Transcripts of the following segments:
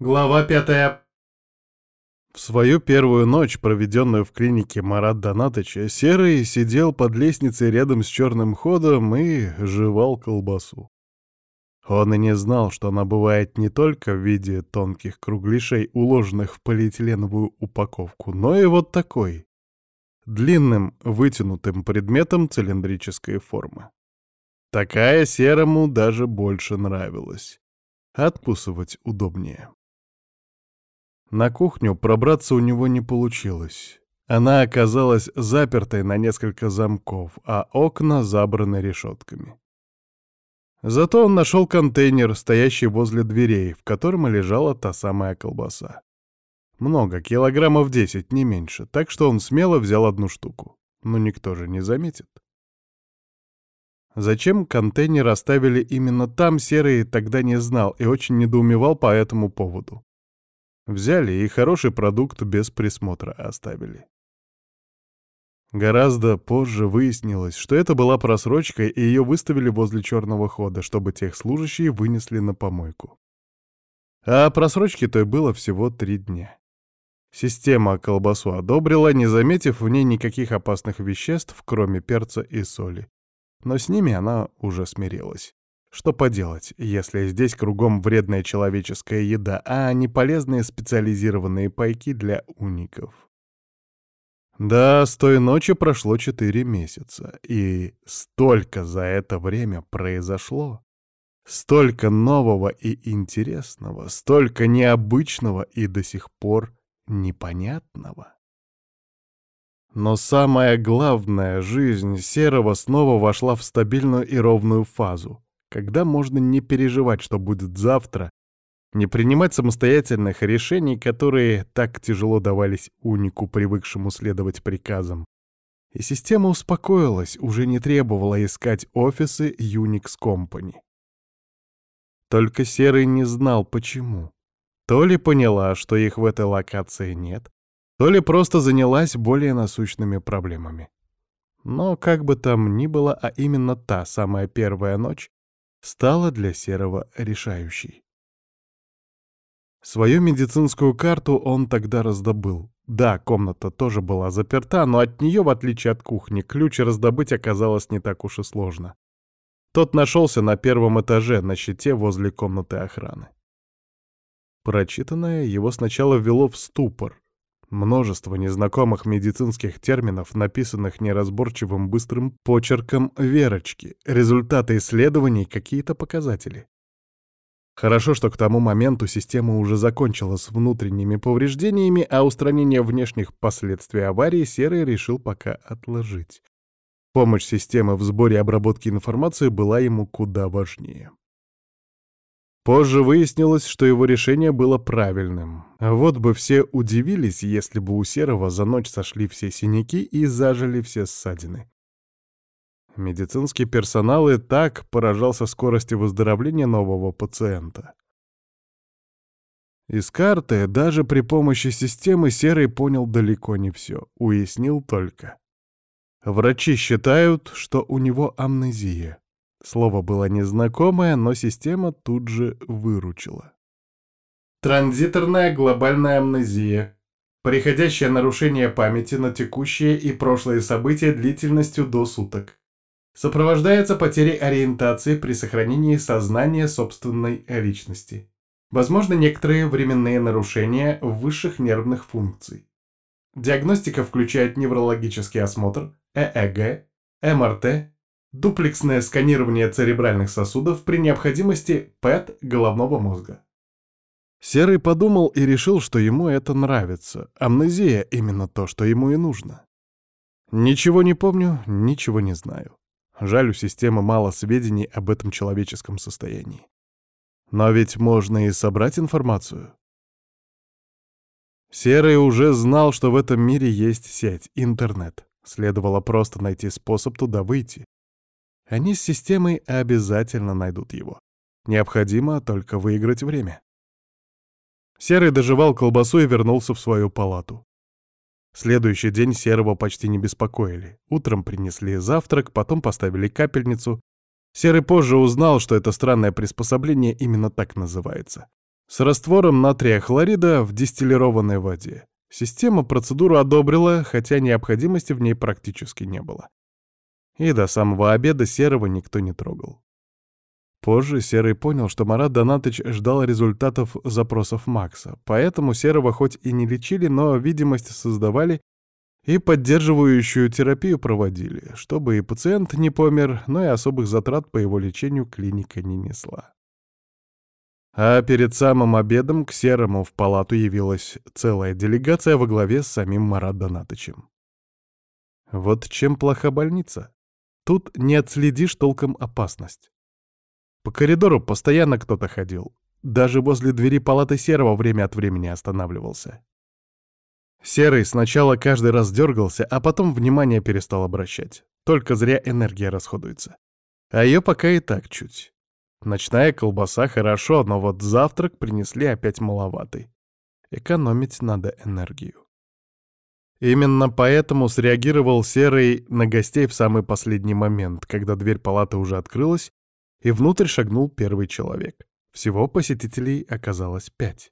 Глава пятая. В свою первую ночь, проведенную в клинике Марат Донатыча, Серый сидел под лестницей рядом с черным ходом и жевал колбасу. Он и не знал, что она бывает не только в виде тонких кругляшей, уложенных в полиэтиленовую упаковку, но и вот такой, длинным вытянутым предметом цилиндрической формы. Такая Серому даже больше нравилась. Откусывать удобнее. На кухню пробраться у него не получилось. Она оказалась запертой на несколько замков, а окна забраны решетками. Зато он нашел контейнер, стоящий возле дверей, в котором лежала та самая колбаса. Много, килограммов десять, не меньше, так что он смело взял одну штуку. Но никто же не заметит. Зачем контейнер оставили именно там, Серый тогда не знал и очень недоумевал по этому поводу. Взяли и хороший продукт без присмотра оставили. Гораздо позже выяснилось, что это была просрочка, и ее выставили возле черного хода, чтобы тех служащие вынесли на помойку. А просрочки той было всего три дня. Система колбасу одобрила, не заметив в ней никаких опасных веществ, кроме перца и соли. Но с ними она уже смирилась. Что поделать, если здесь кругом вредная человеческая еда, а не полезные специализированные пайки для уников? Да, с той ночи прошло четыре месяца, и столько за это время произошло. Столько нового и интересного, столько необычного и до сих пор непонятного. Но самое главное, жизнь Серого снова вошла в стабильную и ровную фазу когда можно не переживать, что будет завтра, не принимать самостоятельных решений, которые так тяжело давались унику, привыкшему следовать приказам. И система успокоилась, уже не требовала искать офисы Unix Company. Только Серый не знал, почему. То ли поняла, что их в этой локации нет, то ли просто занялась более насущными проблемами. Но как бы там ни было, а именно та самая первая ночь стала для Серого решающей. Свою медицинскую карту он тогда раздобыл. Да, комната тоже была заперта, но от нее, в отличие от кухни, ключ раздобыть оказалось не так уж и сложно. Тот нашелся на первом этаже, на щите возле комнаты охраны. Прочитанное его сначала ввело в ступор. Множество незнакомых медицинских терминов, написанных неразборчивым быстрым почерком Верочки, результаты исследований, какие-то показатели. Хорошо, что к тому моменту система уже закончила с внутренними повреждениями, а устранение внешних последствий аварии Серый решил пока отложить. Помощь системы в сборе и обработке информации была ему куда важнее. Позже выяснилось, что его решение было правильным. Вот бы все удивились, если бы у Серого за ночь сошли все синяки и зажили все ссадины. Медицинский персонал и так поражался скорости выздоровления нового пациента. Из карты даже при помощи системы Серый понял далеко не все, уяснил только. Врачи считают, что у него амнезия. Слово было незнакомое, но система тут же выручила. Транзиторная глобальная амнезия. Приходящее нарушение памяти на текущие и прошлые события длительностью до суток. Сопровождается потерей ориентации при сохранении сознания собственной личности. Возможно некоторые временные нарушения высших нервных функций. Диагностика включает неврологический осмотр, ЭЭГ, МРТ, дуплексное сканирование церебральных сосудов при необходимости ПЭТ головного мозга. Серый подумал и решил, что ему это нравится. Амнезия — именно то, что ему и нужно. Ничего не помню, ничего не знаю. Жаль, у системы мало сведений об этом человеческом состоянии. Но ведь можно и собрать информацию. Серый уже знал, что в этом мире есть сеть, интернет. Следовало просто найти способ туда выйти. Они с системой обязательно найдут его. Необходимо только выиграть время. Серый доживал колбасу и вернулся в свою палату. Следующий день Серого почти не беспокоили. Утром принесли завтрак, потом поставили капельницу. Серый позже узнал, что это странное приспособление именно так называется. с раствором натрия хлорида в дистиллированной воде. Система процедуру одобрила, хотя необходимости в ней практически не было. И до самого обеда Серого никто не трогал. Позже Серый понял, что Марат Донатыч ждал результатов запросов Макса, поэтому Серого хоть и не лечили, но видимость создавали и поддерживающую терапию проводили, чтобы и пациент не помер, но и особых затрат по его лечению клиника не несла. А перед самым обедом к Серому в палату явилась целая делегация во главе с самим Марат Донатычем. Вот чем плоха больница. Тут не отследишь толком опасность. По коридору постоянно кто-то ходил. Даже возле двери палаты Серого время от времени останавливался. Серый сначала каждый раз дергался, а потом внимание перестал обращать. Только зря энергия расходуется. А ее пока и так чуть. Ночная колбаса хорошо, но вот завтрак принесли опять маловатый. Экономить надо энергию. Именно поэтому среагировал Серый на гостей в самый последний момент, когда дверь палаты уже открылась, и внутрь шагнул первый человек. Всего посетителей оказалось пять.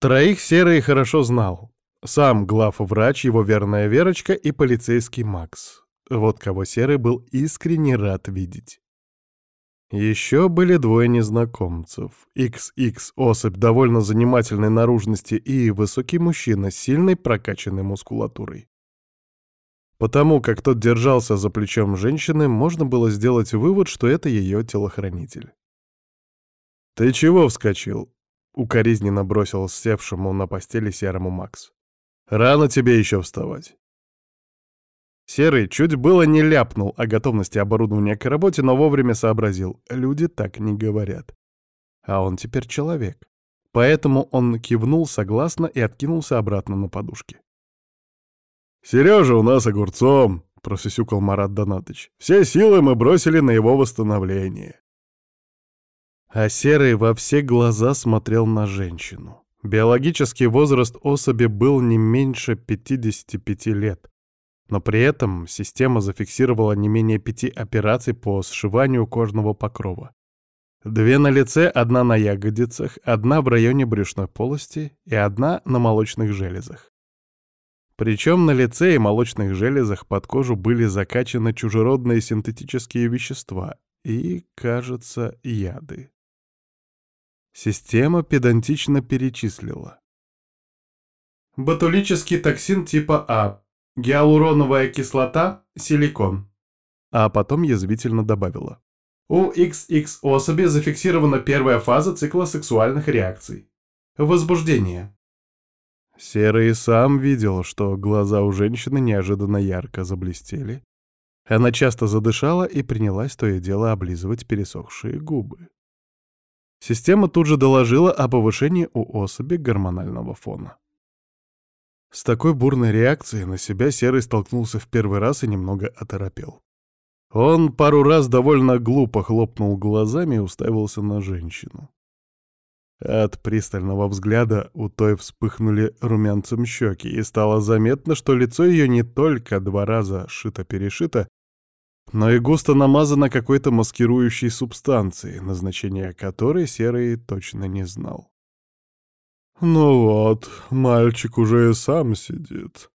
Троих Серый хорошо знал. Сам главврач, его верная Верочка и полицейский Макс. Вот кого Серый был искренне рад видеть. Еще были двое незнакомцев. XX особь довольно занимательной наружности и высокий мужчина с сильной прокачанной мускулатурой. Потому как тот держался за плечом женщины, можно было сделать вывод, что это ее телохранитель. «Ты чего вскочил?» — укоризненно бросил севшему на постели серому Макс. «Рано тебе еще вставать». Серый чуть было не ляпнул о готовности оборудования к работе, но вовремя сообразил, люди так не говорят. А он теперь человек. Поэтому он кивнул согласно и откинулся обратно на подушке. «Сережа у нас огурцом», — просюсюкал Марат Донатыч. «Все силы мы бросили на его восстановление». А Серый во все глаза смотрел на женщину. Биологический возраст особи был не меньше 55 лет. Но при этом система зафиксировала не менее пяти операций по сшиванию кожного покрова. Две на лице, одна на ягодицах, одна в районе брюшной полости и одна на молочных железах. Причем на лице и молочных железах под кожу были закачаны чужеродные синтетические вещества и, кажется, яды. Система педантично перечислила. Ботулический токсин типа А. Гиалуроновая кислота, силикон. А потом язвительно добавила. У XX особи зафиксирована первая фаза цикла сексуальных реакций. Возбуждение. Серый сам видел, что глаза у женщины неожиданно ярко заблестели. Она часто задышала и принялась то и дело облизывать пересохшие губы. Система тут же доложила о повышении у особи гормонального фона. С такой бурной реакцией на себя Серый столкнулся в первый раз и немного оторопел. Он пару раз довольно глупо хлопнул глазами и уставился на женщину. От пристального взгляда у той вспыхнули румянцем щеки, и стало заметно, что лицо ее не только два раза шито-перешито, но и густо намазано какой-то маскирующей субстанцией, назначение которой Серый точно не знал. «Ну вот, мальчик уже и сам сидит».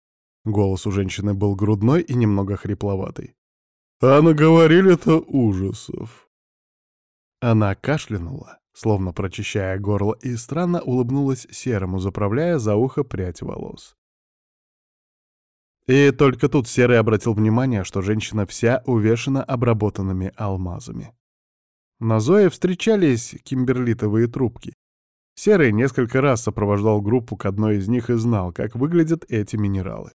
Голос у женщины был грудной и немного хрипловатый. «А наговорили-то ужасов». Она кашлянула, словно прочищая горло, и странно улыбнулась Серому, заправляя за ухо прядь волос. И только тут Серый обратил внимание, что женщина вся увешана обработанными алмазами. На Зое встречались кимберлитовые трубки. Серый несколько раз сопровождал группу к одной из них и знал, как выглядят эти минералы.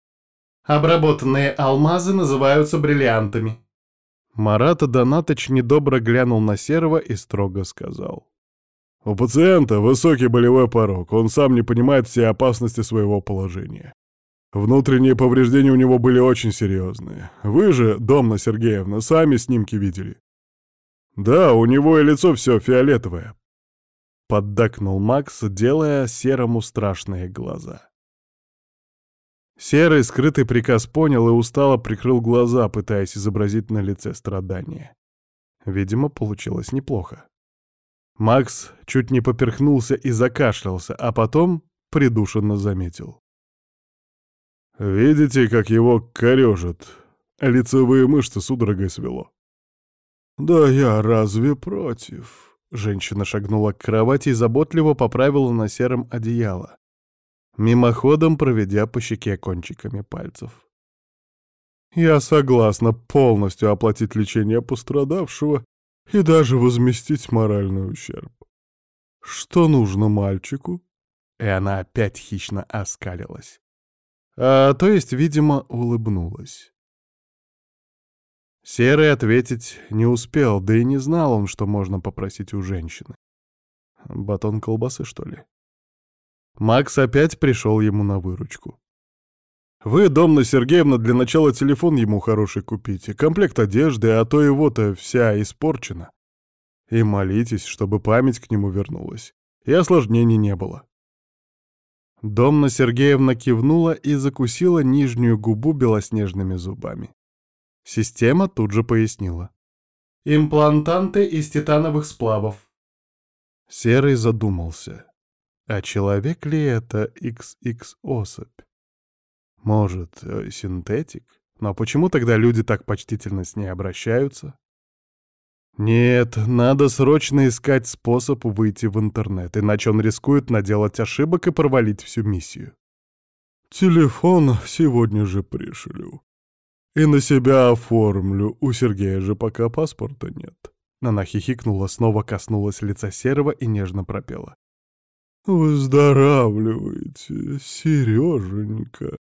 Обработанные алмазы называются бриллиантами. Марат Донатыч недобро глянул на Серого и строго сказал. У пациента высокий болевой порог, он сам не понимает все опасности своего положения. Внутренние повреждения у него были очень серьезные. Вы же, Домна Сергеевна, сами снимки видели. Да, у него и лицо все фиолетовое. Поддакнул Макс, делая Серому страшные глаза. Серый скрытый приказ понял и устало прикрыл глаза, пытаясь изобразить на лице страдания. Видимо, получилось неплохо. Макс чуть не поперхнулся и закашлялся, а потом придушенно заметил. «Видите, как его корежит? Лицевые мышцы судорогой свело». «Да я разве против?» Женщина шагнула к кровати и заботливо поправила на сером одеяло, мимоходом проведя по щеке кончиками пальцев. «Я согласна полностью оплатить лечение пострадавшего и даже возместить моральный ущерб. Что нужно мальчику?» И она опять хищно оскалилась. А то есть, видимо, улыбнулась. Серый ответить не успел, да и не знал он, что можно попросить у женщины. Батон колбасы, что ли? Макс опять пришел ему на выручку. «Вы, Домна Сергеевна, для начала телефон ему хороший купите, комплект одежды, а то его-то вся испорчена. И молитесь, чтобы память к нему вернулась, и осложнений не было». Домна Сергеевна кивнула и закусила нижнюю губу белоснежными зубами. Система тут же пояснила. «Имплантанты из титановых сплавов». Серый задумался. А человек ли это XX-особь? Может, э, синтетик? Но почему тогда люди так почтительно с ней обращаются? Нет, надо срочно искать способ выйти в интернет, иначе он рискует наделать ошибок и провалить всю миссию. Телефон сегодня же пришлю. И на себя оформлю, у Сергея же пока паспорта нет. Она хихикнула, снова коснулась лица Серого и нежно пропела. «Выздоравливайте, Сереженька!»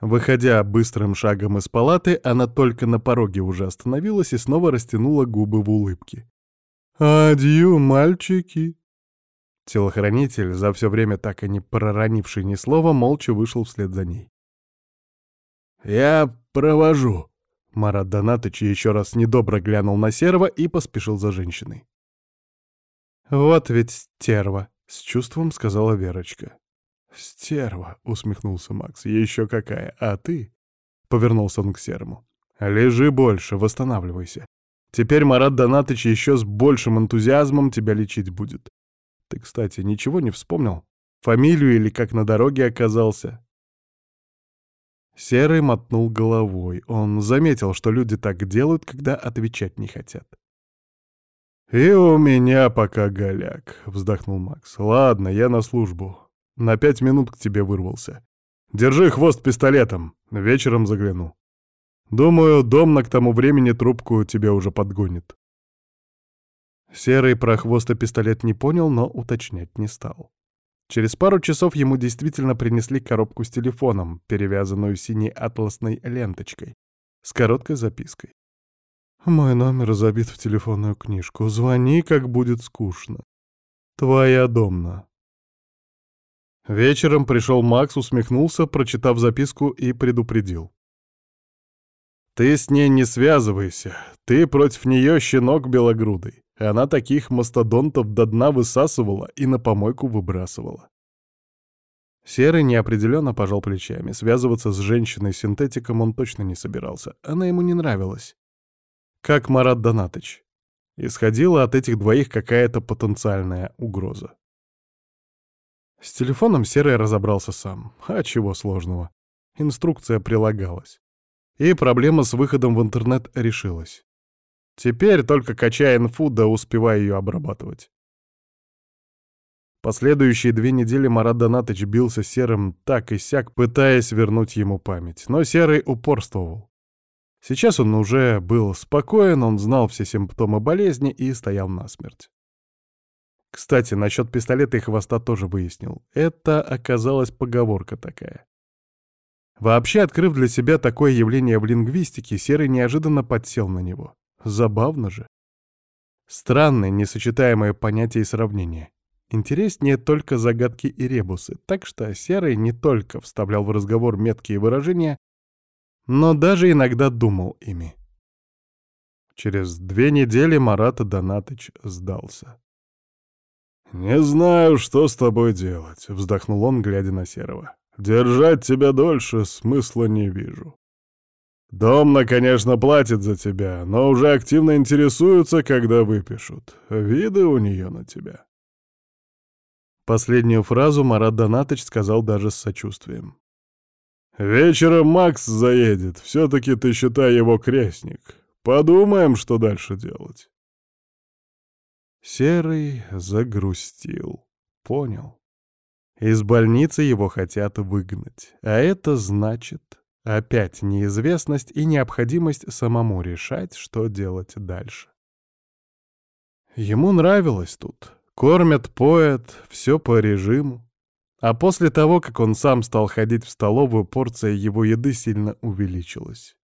Выходя быстрым шагом из палаты, она только на пороге уже остановилась и снова растянула губы в улыбке. «Адью, мальчики!» Телохранитель, за все время так и не проронивший ни слова, молча вышел вслед за ней. «Я провожу!» Марат Донатыч еще раз недобро глянул на Серого и поспешил за женщиной. «Вот ведь стерва!» — с чувством сказала Верочка. «Стерва!» — усмехнулся Макс. «Еще какая! А ты?» — повернулся он к Серому. «Лежи больше, восстанавливайся. Теперь Марат Донатыч еще с большим энтузиазмом тебя лечить будет. Ты, кстати, ничего не вспомнил? Фамилию или как на дороге оказался?» Серый мотнул головой. Он заметил, что люди так делают, когда отвечать не хотят. «И у меня пока голяк», — вздохнул Макс. «Ладно, я на службу. На пять минут к тебе вырвался. Держи хвост пистолетом, вечером загляну. Думаю, Домна к тому времени трубку тебе уже подгонит. Серый про хвост и пистолет не понял, но уточнять не стал. Через пару часов ему действительно принесли коробку с телефоном, перевязанную синей атласной ленточкой, с короткой запиской. «Мой номер забит в телефонную книжку. Звони, как будет скучно. Твоя Домна. Вечером пришел Макс, усмехнулся, прочитав записку и предупредил. «Ты с ней не связывайся. Ты против нее щенок белогрудый. Она таких мастодонтов до дна высасывала и на помойку выбрасывала». Серый неопределенно пожал плечами. Связываться с женщиной-синтетиком он точно не собирался. Она ему не нравилась. Как Марат Донатыч. Исходила от этих двоих какая-то потенциальная угроза. С телефоном Серый разобрался сам. А чего сложного? Инструкция прилагалась. И проблема с выходом в интернет решилась. Теперь только качая инфу, да успевая ее обрабатывать. Последующие две недели Марат Донатыч бился Серым так и сяк, пытаясь вернуть ему память. Но Серый упорствовал. Сейчас он уже был спокоен, он знал все симптомы болезни и стоял насмерть. Кстати, насчет пистолета и хвоста тоже выяснил. Это оказалась поговорка такая. Вообще, открыв для себя такое явление в лингвистике, Серый неожиданно подсел на него. Забавно же. Странные, несочетаемые понятия и сравнения. Интереснее только загадки и ребусы, так что Серый не только вставлял в разговор меткие выражения, но даже иногда думал ими. Через две недели Марат Донатыч сдался. «Не знаю, что с тобой делать», — вздохнул он, глядя на Серого. «Держать тебя дольше смысла не вижу. Домна, конечно, платит за тебя, но уже активно интересуются, когда выпишут. Виды у нее на тебя. Последнюю фразу Марат Донатыч сказал даже с сочувствием. «Вечером Макс заедет. Все-таки ты, считай, его крестник. Подумаем, что дальше делать». Серый загрустил. Понял. Из больницы его хотят выгнать. А это значит опять неизвестность и необходимость самому решать, что делать дальше. Ему нравилось тут. Кормят, поят, все по режиму. А после того, как он сам стал ходить в столовую, порция его еды сильно увеличилась.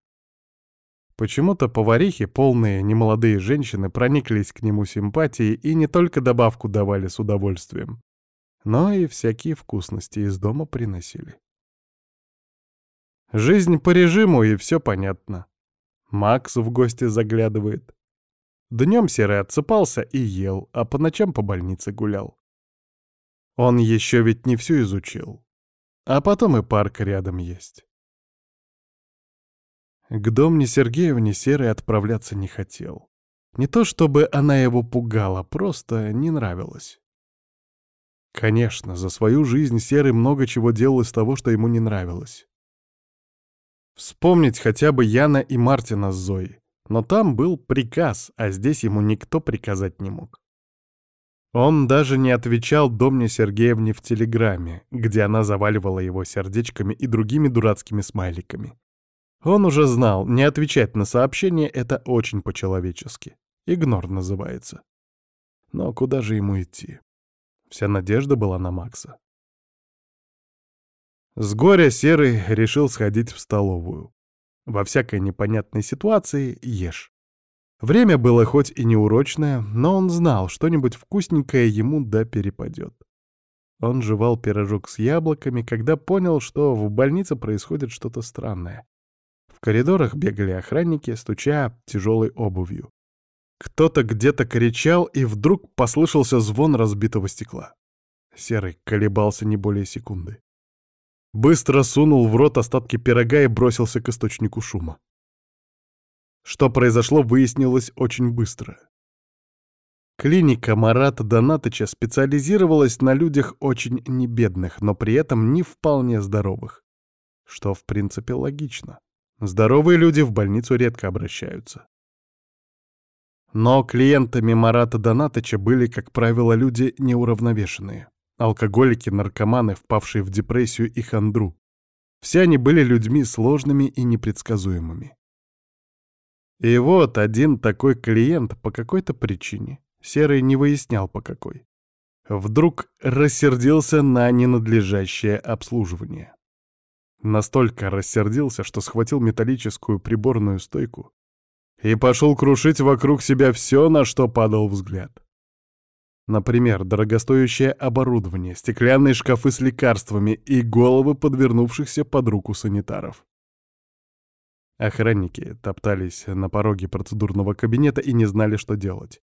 Почему-то поварихи, полные немолодые женщины, прониклись к нему симпатией и не только добавку давали с удовольствием, но и всякие вкусности из дома приносили. Жизнь по режиму, и все понятно. Макс в гости заглядывает. Днем Серый отсыпался и ел, а по ночам по больнице гулял. Он еще ведь не всю изучил. А потом и парк рядом есть. К Домне Сергеевне Серый отправляться не хотел. Не то чтобы она его пугала, просто не нравилось. Конечно, за свою жизнь Серый много чего делал из того, что ему не нравилось. Вспомнить хотя бы Яна и Мартина с Зоей. Но там был приказ, а здесь ему никто приказать не мог. Он даже не отвечал Домне Сергеевне в телеграмме, где она заваливала его сердечками и другими дурацкими смайликами. Он уже знал, не отвечать на сообщение — это очень по-человечески. Игнор называется. Но куда же ему идти? Вся надежда была на Макса. С горя Серый решил сходить в столовую. Во всякой непонятной ситуации ешь. Время было хоть и неурочное, но он знал, что-нибудь вкусненькое ему да перепадет. Он жевал пирожок с яблоками, когда понял, что в больнице происходит что-то странное. В коридорах бегали охранники, стуча тяжелой обувью. Кто-то где-то кричал, и вдруг послышался звон разбитого стекла. Серый колебался не более секунды. Быстро сунул в рот остатки пирога и бросился к источнику шума. Что произошло, выяснилось очень быстро. Клиника Марата Донатыча специализировалась на людях очень небедных, но при этом не вполне здоровых. Что, в принципе, логично. Здоровые люди в больницу редко обращаются. Но клиентами Марата Донатыча были, как правило, люди неуравновешенные. Алкоголики, наркоманы, впавшие в депрессию и хандру. Все они были людьми сложными и непредсказуемыми. И вот один такой клиент по какой-то причине, Серый не выяснял по какой, вдруг рассердился на ненадлежащее обслуживание. Настолько рассердился, что схватил металлическую приборную стойку и пошел крушить вокруг себя все, на что падал взгляд. Например, дорогостоящее оборудование, стеклянные шкафы с лекарствами и головы подвернувшихся под руку санитаров. Охранники топтались на пороге процедурного кабинета и не знали, что делать.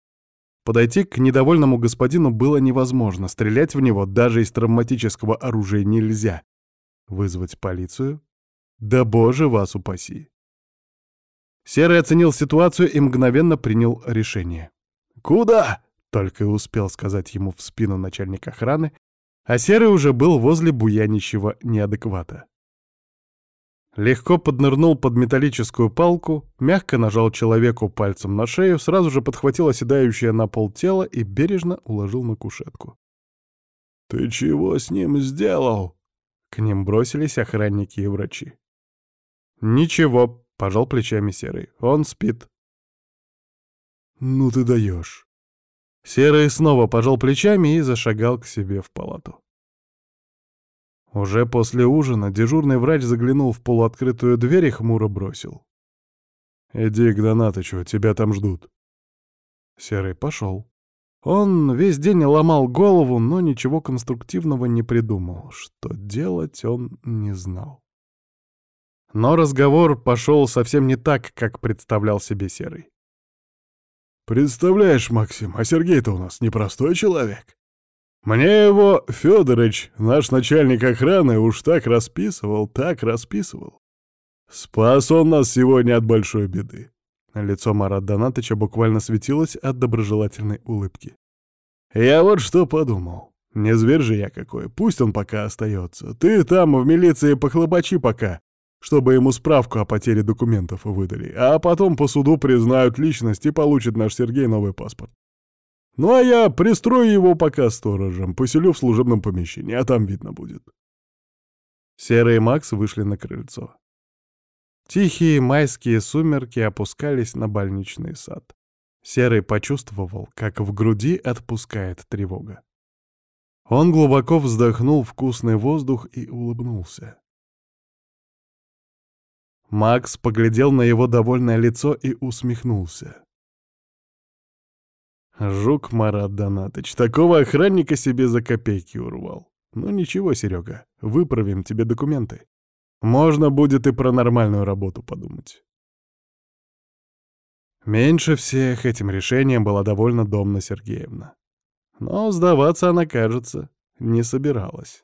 Подойти к недовольному господину было невозможно, стрелять в него даже из травматического оружия нельзя. Вызвать полицию? Да боже вас упаси! Серый оценил ситуацию и мгновенно принял решение. «Куда?» Только и успел сказать ему в спину начальник охраны, а Серый уже был возле буянищего неадеквата. Легко поднырнул под металлическую палку, мягко нажал человеку пальцем на шею, сразу же подхватил оседающее на пол тело и бережно уложил на кушетку. «Ты чего с ним сделал?» К ним бросились охранники и врачи. «Ничего», — пожал плечами Серый, — «он спит». «Ну ты даешь». Серый снова пожал плечами и зашагал к себе в палату. Уже после ужина дежурный врач заглянул в полуоткрытую дверь и хмуро бросил. «Иди к Донатычу, тебя там ждут». Серый пошел. Он весь день ломал голову, но ничего конструктивного не придумал. Что делать, он не знал. Но разговор пошел совсем не так, как представлял себе Серый. Представляешь, Максим, а Сергей-то у нас непростой человек. Мне его Федорович, наш начальник охраны, уж так расписывал, так расписывал. Спас он нас сегодня от большой беды. Лицо Марат Донатыча буквально светилось от доброжелательной улыбки. Я вот что подумал. Не зверь же я какой, пусть он пока остается. Ты там в милиции похлопочи пока, чтобы ему справку о потере документов выдали, а потом по суду признают личность и получит наш Сергей новый паспорт. Ну а я пристрою его пока сторожем, поселю в служебном помещении, а там видно будет. Серый и Макс вышли на крыльцо. Тихие майские сумерки опускались на больничный сад. Серый почувствовал, как в груди отпускает тревога. Он глубоко вздохнул вкусный воздух и улыбнулся. Макс поглядел на его довольное лицо и усмехнулся. Жук Марат Донатыч, такого охранника себе за копейки урвал. Ну ничего, Серега, выправим тебе документы. Можно будет и про нормальную работу подумать. Меньше всех этим решением была довольна Домна Сергеевна. Но сдаваться она, кажется, не собиралась.